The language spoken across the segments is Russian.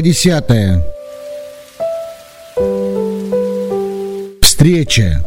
Глава 10. Встреча.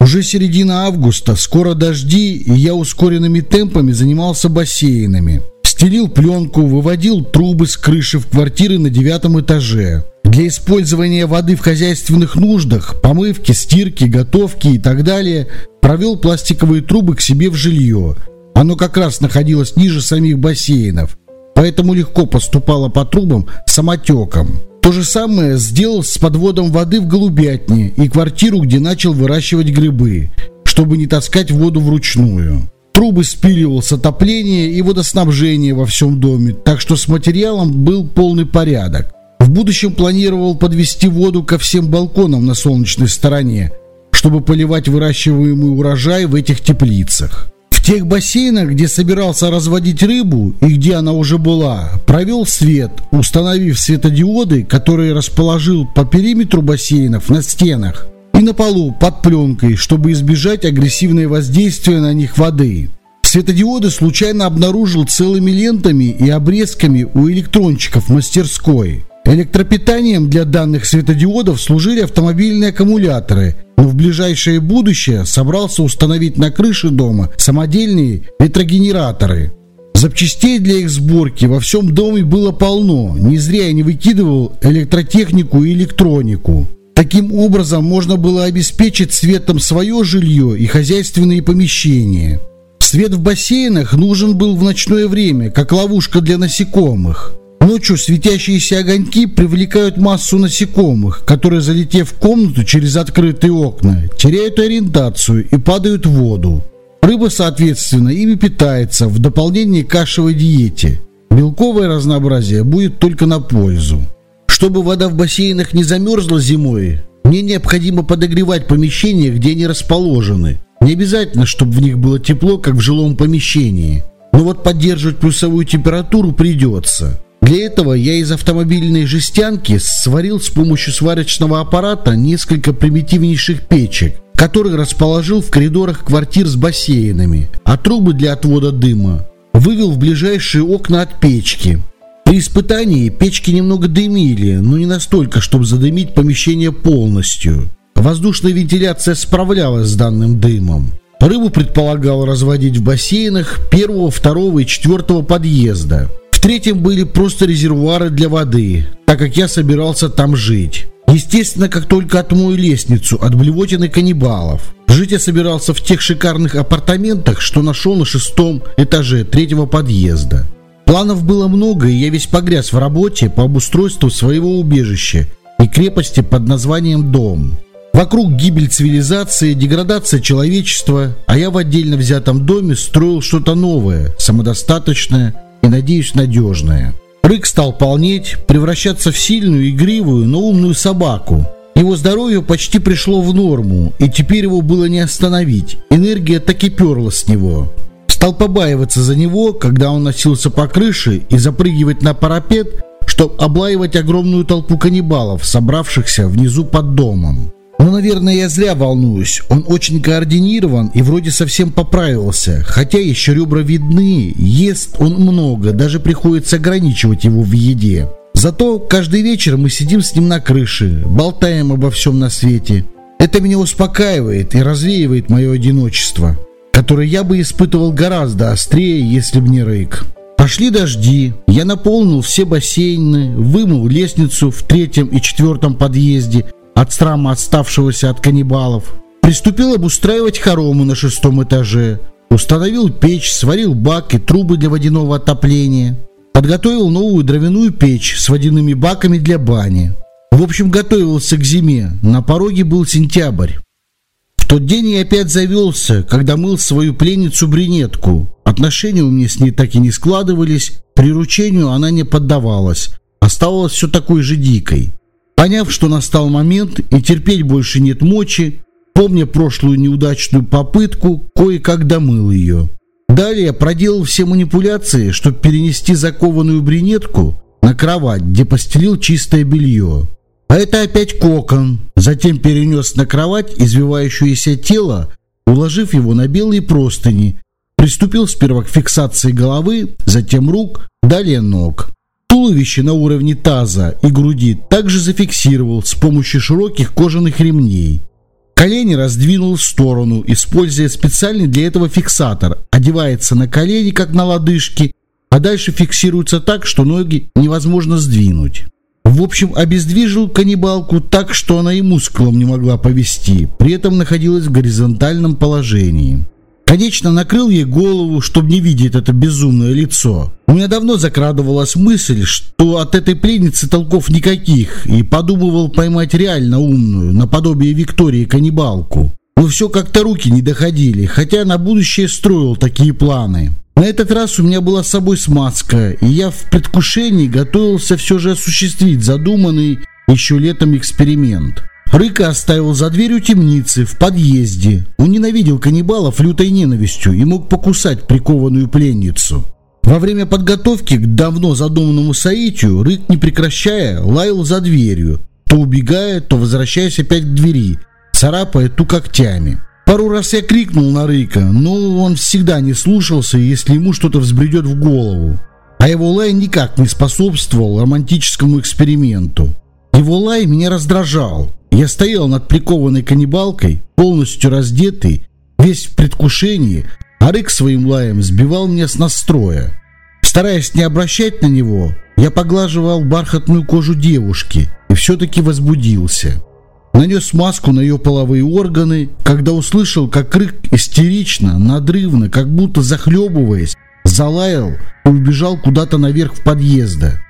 Уже середина августа, скоро дожди, и я ускоренными темпами занимался бассейнами. Стелил пленку, выводил трубы с крыши в квартиры на девятом этаже. Для использования воды в хозяйственных нуждах, помывки, стирки, готовки и так далее, провел пластиковые трубы к себе в жилье. Оно как раз находилось ниже самих бассейнов, поэтому легко поступало по трубам самотеком. То же самое сделал с подводом воды в голубятне и квартиру, где начал выращивать грибы, чтобы не таскать воду вручную трубы спиливал с отопления и водоснабжения во всем доме, так что с материалом был полный порядок. В будущем планировал подвести воду ко всем балконам на солнечной стороне, чтобы поливать выращиваемый урожай в этих теплицах. В тех бассейнах, где собирался разводить рыбу и где она уже была, провел свет, установив светодиоды, которые расположил по периметру бассейнов на стенах и на полу под пленкой, чтобы избежать агрессивное воздействия на них воды. Светодиоды случайно обнаружил целыми лентами и обрезками у электрончиков в мастерской. Электропитанием для данных светодиодов служили автомобильные аккумуляторы, но в ближайшее будущее собрался установить на крыше дома самодельные ветрогенераторы. Запчастей для их сборки во всем доме было полно, не зря я не выкидывал электротехнику и электронику. Таким образом можно было обеспечить светом свое жилье и хозяйственные помещения. Свет в бассейнах нужен был в ночное время, как ловушка для насекомых. Ночью светящиеся огоньки привлекают массу насекомых, которые, залетев в комнату через открытые окна, теряют ориентацию и падают в воду. Рыба, соответственно, ими питается в дополнение к кашевой диете. Белковое разнообразие будет только на пользу. Чтобы вода в бассейнах не замерзла зимой, мне необходимо подогревать помещения, где они расположены. Не обязательно, чтобы в них было тепло, как в жилом помещении. Но вот поддерживать плюсовую температуру придется. Для этого я из автомобильной жестянки сварил с помощью сварочного аппарата несколько примитивнейших печек, которые расположил в коридорах квартир с бассейнами, а трубы для отвода дыма вывел в ближайшие окна от печки. При испытании печки немного дымили, но не настолько, чтобы задымить помещение полностью. Воздушная вентиляция справлялась с данным дымом. Рыбу предполагал разводить в бассейнах первого, второго и четвертого подъезда. В третьем были просто резервуары для воды, так как я собирался там жить. Естественно, как только отмою лестницу от блевотины каннибалов. Жить я собирался в тех шикарных апартаментах, что нашел на шестом этаже третьего подъезда. Планов было много, и я весь погряз в работе по обустройству своего убежища и крепости под названием «Дом». Вокруг гибель цивилизации, деградация человечества, а я в отдельно взятом доме строил что-то новое, самодостаточное и, надеюсь, надежное. Рык стал полнеть, превращаться в сильную, игривую, но умную собаку. Его здоровье почти пришло в норму, и теперь его было не остановить. Энергия так и перла с него. Стал побаиваться за него, когда он носился по крыше и запрыгивать на парапет, чтобы облаивать огромную толпу каннибалов, собравшихся внизу под домом. Но, наверное, я зря волнуюсь. Он очень координирован и вроде совсем поправился. Хотя еще ребра видны, ест он много, даже приходится ограничивать его в еде. Зато каждый вечер мы сидим с ним на крыше, болтаем обо всем на свете. Это меня успокаивает и развеивает мое одиночество который я бы испытывал гораздо острее, если бы не рык. Пошли дожди, я наполнил все бассейны, вымыл лестницу в третьем и четвертом подъезде от срама отставшегося от каннибалов. Приступил обустраивать хоромы на шестом этаже, установил печь, сварил бак и трубы для водяного отопления, подготовил новую дровяную печь с водяными баками для бани. В общем, готовился к зиме, на пороге был сентябрь тот день я опять завелся, когда мыл свою пленницу-брюнетку. Отношения у меня с ней так и не складывались, приручению она не поддавалась, оставалась все такой же дикой. Поняв, что настал момент и терпеть больше нет мочи, помня прошлую неудачную попытку, кое-как домыл ее. Далее проделал все манипуляции, чтобы перенести закованную брюнетку на кровать, где постелил чистое белье. А это опять кокон. Затем перенес на кровать извивающееся тело уложив его на белые простыни, приступил сперва к фиксации головы, затем рук, далее ног. Туловище на уровне таза и груди также зафиксировал с помощью широких кожаных ремней. Колени раздвинул в сторону, используя специальный для этого фиксатор. Одевается на колени, как на лодыжки, а дальше фиксируется так, что ноги невозможно сдвинуть. В общем, обездвижил каннибалку так, что она и мускулом не могла повести, при этом находилась в горизонтальном положении. Конечно, накрыл ей голову, чтобы не видеть это безумное лицо. У меня давно закрадывалась мысль, что от этой пленницы толков никаких, и подумывал поймать реально умную, наподобие Виктории каннибалку. Но все как-то руки не доходили, хотя на будущее строил такие планы. На этот раз у меня была с собой смазка, и я в предвкушении готовился все же осуществить задуманный еще летом эксперимент. Рыка оставил за дверью темницы, в подъезде. Он ненавидел каннибалов лютой ненавистью и мог покусать прикованную пленницу. Во время подготовки к давно задуманному соитию Рык, не прекращая, лаял за дверью, то убегая, то возвращаясь опять к двери, царапая ту когтями. Пару раз я крикнул на Рыка, но он всегда не слушался, если ему что-то взбредет в голову. А его лай никак не способствовал романтическому эксперименту. Его лай меня раздражал. Я стоял над прикованной каннибалкой, полностью раздетый, весь в предвкушении, а рык своим лаем сбивал меня с настроя. Стараясь не обращать на него, я поглаживал бархатную кожу девушки и все-таки возбудился. Нанес маску на ее половые органы, когда услышал, как рык истерично, надрывно, как будто захлебываясь, залаял и убежал куда-то наверх в подъезда.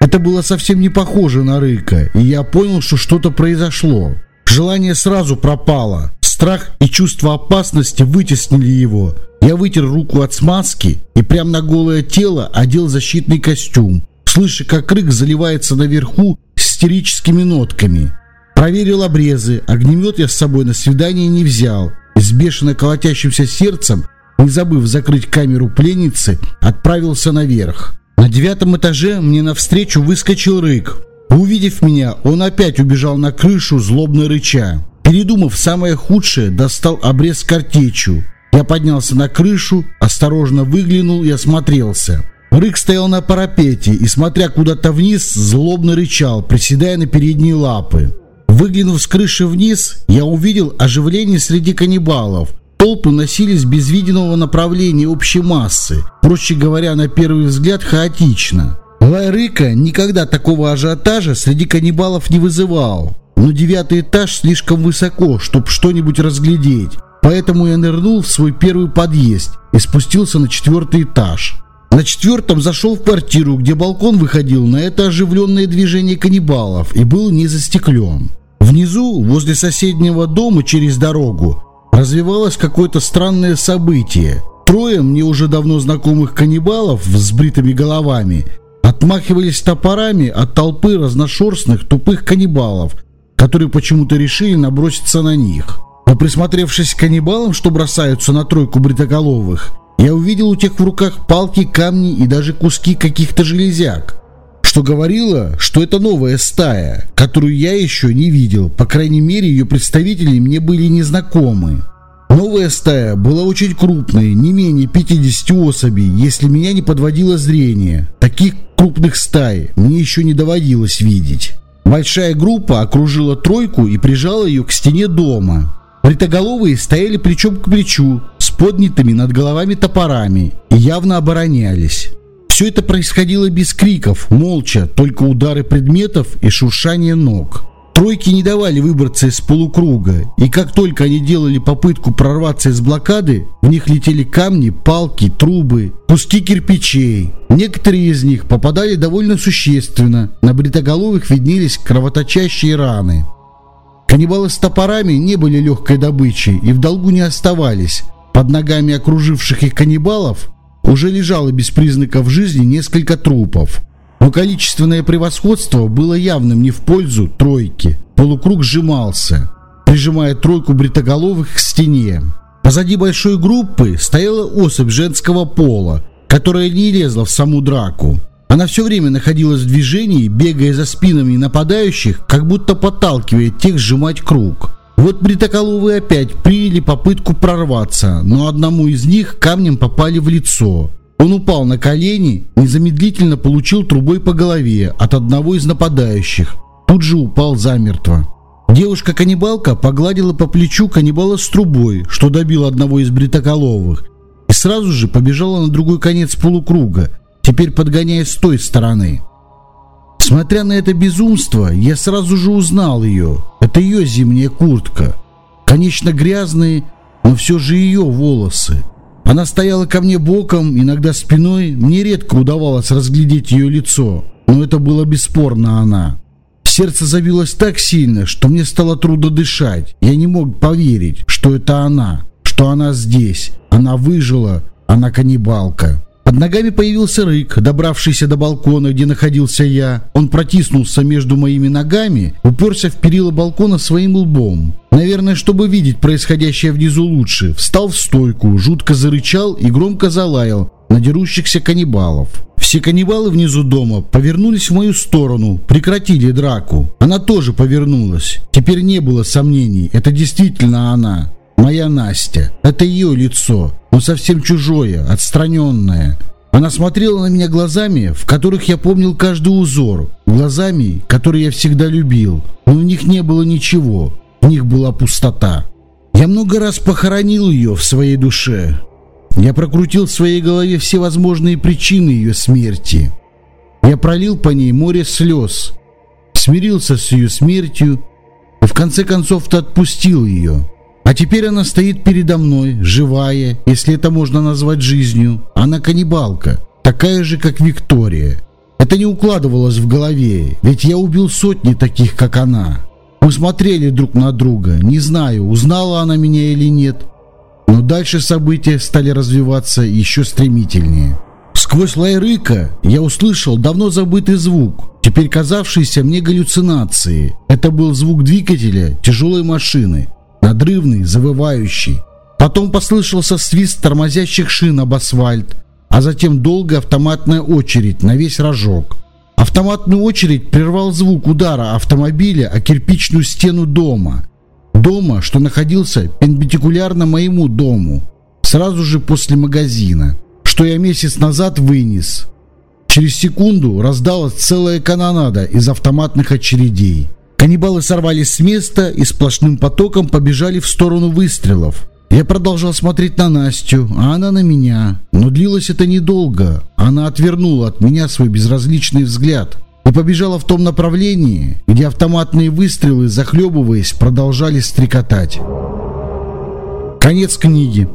Это было совсем не похоже на Рыка, и я понял, что что-то произошло. Желание сразу пропало. Страх и чувство опасности вытеснили его. Я вытер руку от смазки и прямо на голое тело одел защитный костюм, слыша, как рык заливается наверху истерическими нотками. Проверил обрезы, огнемет я с собой на свидание не взял. И с бешено колотящимся сердцем, не забыв закрыть камеру пленницы, отправился наверх. На девятом этаже мне навстречу выскочил рык. Увидев меня, он опять убежал на крышу, злобно рыча. Передумав самое худшее, достал обрез картечью. Я поднялся на крышу, осторожно выглянул и осмотрелся. Рык стоял на парапете и, смотря куда-то вниз, злобно рычал, приседая на передние лапы. Выглянув с крыши вниз, я увидел оживление среди каннибалов. Толпы носились без виденного направления общей массы, проще говоря, на первый взгляд хаотично. Лайрыка никогда такого ажиотажа среди каннибалов не вызывал, но девятый этаж слишком высоко, чтобы что-нибудь разглядеть, поэтому я нырнул в свой первый подъезд и спустился на четвертый этаж. На четвертом зашел в квартиру, где балкон выходил на это оживленное движение каннибалов и был не застеклен. Внизу, возле соседнего дома через дорогу, развивалось какое-то странное событие. Трое мне уже давно знакомых каннибалов с бритыми головами отмахивались топорами от толпы разношерстных тупых каннибалов, которые почему-то решили наброситься на них. Но присмотревшись к каннибалам, что бросаются на тройку бритоголовых, я увидел у тех в руках палки, камни и даже куски каких-то железяк что говорило, что это новая стая, которую я еще не видел, по крайней мере ее представители мне были незнакомы. Новая стая была очень крупной, не менее 50 особей, если меня не подводило зрение. Таких крупных стай мне еще не доводилось видеть. Большая группа окружила тройку и прижала ее к стене дома. Бритоголовые стояли плечом к плечу, с поднятыми над головами топорами и явно оборонялись. Все это происходило без криков, молча, только удары предметов и шуршание ног. Тройки не давали выбраться из полукруга, и как только они делали попытку прорваться из блокады, в них летели камни, палки, трубы, куски кирпичей. Некоторые из них попадали довольно существенно, на бритоголовых виднелись кровоточащие раны. Каннибалы с топорами не были легкой добычей и в долгу не оставались. Под ногами окруживших их каннибалов уже лежало без признаков жизни несколько трупов. Но количественное превосходство было явным не в пользу тройки. Полукруг сжимался, прижимая тройку бритоголовых к стене. Позади большой группы стояла особь женского пола, которая не лезла в саму драку. Она все время находилась в движении, бегая за спинами нападающих, как будто подталкивая тех сжимать круг. Вот бритоколовые опять приняли попытку прорваться, но одному из них камнем попали в лицо. Он упал на колени, незамедлительно получил трубой по голове от одного из нападающих. Тут же упал замертво. Девушка-каннибалка погладила по плечу каннибала с трубой, что добил одного из бритоколовых, и сразу же побежала на другой конец полукруга, теперь подгоняя с той стороны. Смотря на это безумство, я сразу же узнал ее. Это ее зимняя куртка. Конечно, грязные, но все же ее волосы. Она стояла ко мне боком, иногда спиной. Мне редко удавалось разглядеть ее лицо, но это было бесспорно она. Сердце забилось так сильно, что мне стало трудно дышать. Я не мог поверить, что это она, что она здесь. Она выжила, она каннибалка. Под ногами появился рык, добравшийся до балкона, где находился я. Он протиснулся между моими ногами, уперся в перила балкона своим лбом. Наверное, чтобы видеть происходящее внизу лучше, встал в стойку, жутко зарычал и громко залаял на дерущихся каннибалов. Все каннибалы внизу дома повернулись в мою сторону, прекратили драку. Она тоже повернулась. Теперь не было сомнений, это действительно она. Моя Настя. Это ее лицо, но совсем чужое, отстраненное. Она смотрела на меня глазами, в которых я помнил каждый узор, глазами, которые я всегда любил, но в них не было ничего, в них была пустота. Я много раз похоронил ее в своей душе. Я прокрутил в своей голове все возможные причины ее смерти. Я пролил по ней море слез, смирился с ее смертью и в конце концов-то отпустил ее. А теперь она стоит передо мной, живая, если это можно назвать жизнью. Она каннибалка, такая же, как Виктория. Это не укладывалось в голове, ведь я убил сотни таких, как она. Мы смотрели друг на друга, не знаю, узнала она меня или нет. Но дальше события стали развиваться еще стремительнее. Сквозь лай рыка я услышал давно забытый звук, теперь казавшийся мне галлюцинацией. Это был звук двигателя тяжелой машины надрывный, завывающий. Потом послышался свист тормозящих шин об асфальт, а затем долгая автоматная очередь на весь рожок. Автоматную очередь прервал звук удара автомобиля о кирпичную стену дома. Дома, что находился перпендикулярно моему дому, сразу же после магазина, что я месяц назад вынес. Через секунду раздалась целая канонада из автоматных очередей. Каннибалы сорвались с места и сплошным потоком побежали в сторону выстрелов. Я продолжал смотреть на Настю, а она на меня. Но длилось это недолго. Она отвернула от меня свой безразличный взгляд и побежала в том направлении, где автоматные выстрелы, захлебываясь, продолжали стрекотать. Конец книги.